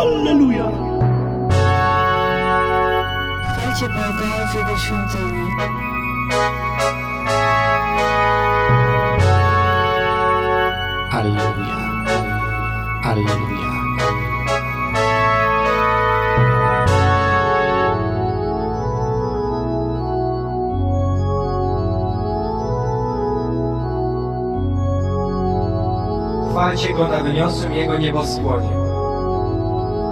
Alleluja! Chwalcie Boga w Jego świątyni. Alleluja. Alleluja. Chwalcie Go na wyniosłym Jego nieboskłonie.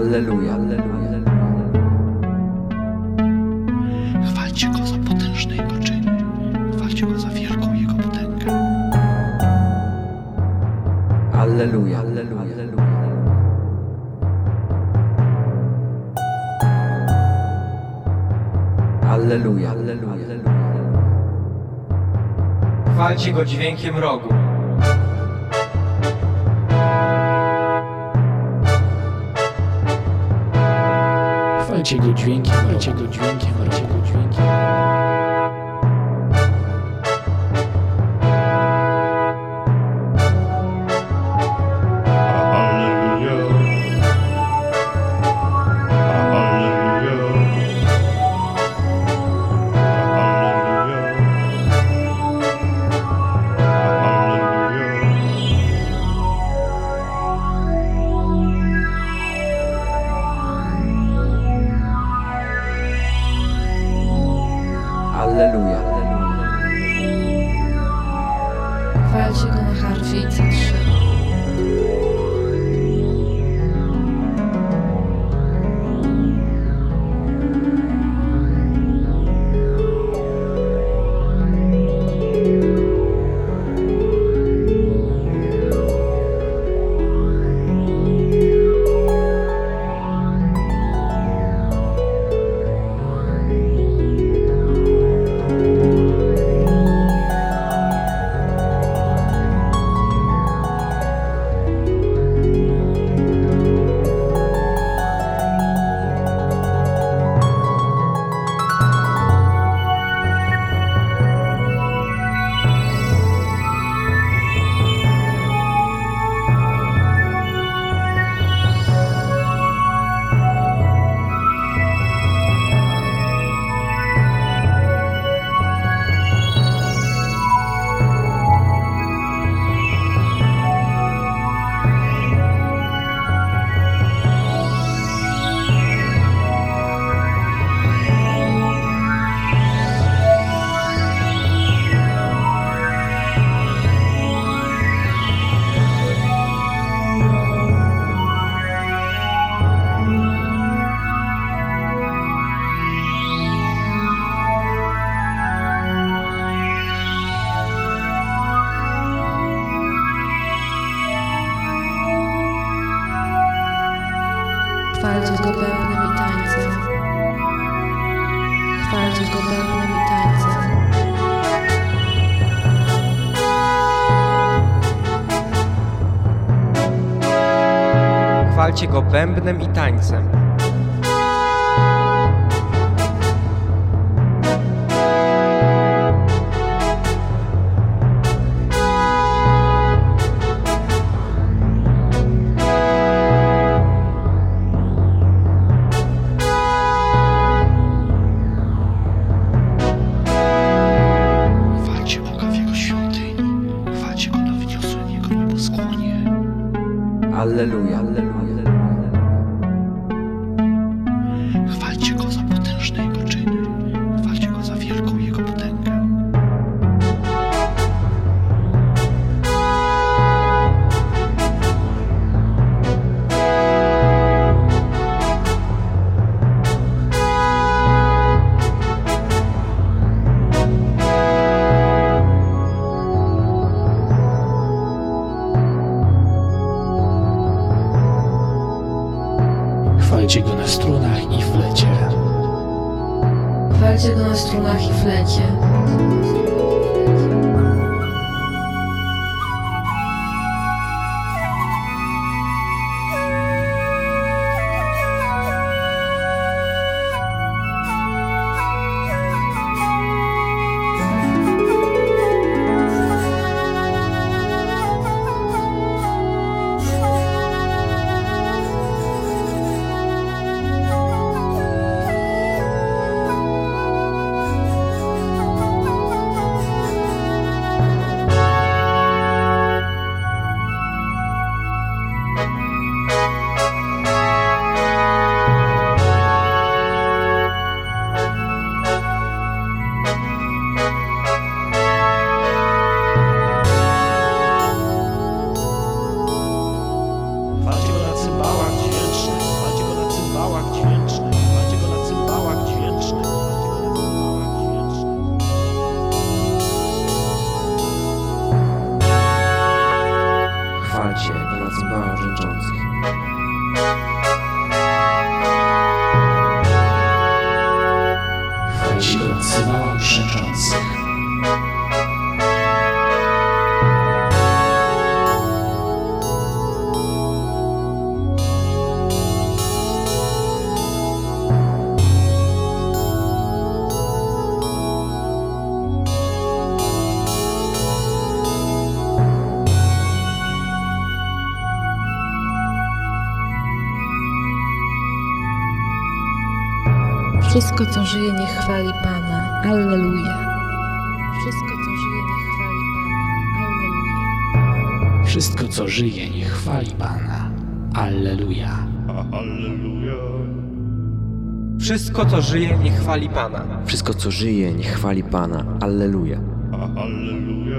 Alleluja. Alleluja. Chwalcie Go za potężne Jego czyny. Chwalcie Go za wielką Jego potęgę. Alleluja. Alleluja. Alleluja. Alleluja. Chwalcie Go dźwiękiem rogu. Chwalcie Go dźwiękiem, chwalcie Go dźwiękiem, Chwalcie Go bębnem i tańcem. Chwalcie Go bębnem i tańcem. လေလုယာ Chwalcie go na strunach i flecie. Chwalcie go na strunach i flecie. Chwalcie go Wszystko, co żyje, niech chwali Pana. Alleluja. Wszystko, co żyje, niech chwali Pana. Alleluja. Wszystko, co żyje, niech chwali Pana. Alleluja. Alleluja. Wszystko co żyje niech chwali Pana. Wszystko co żyje, niech chwali Pana. Alleluja. Alleluja.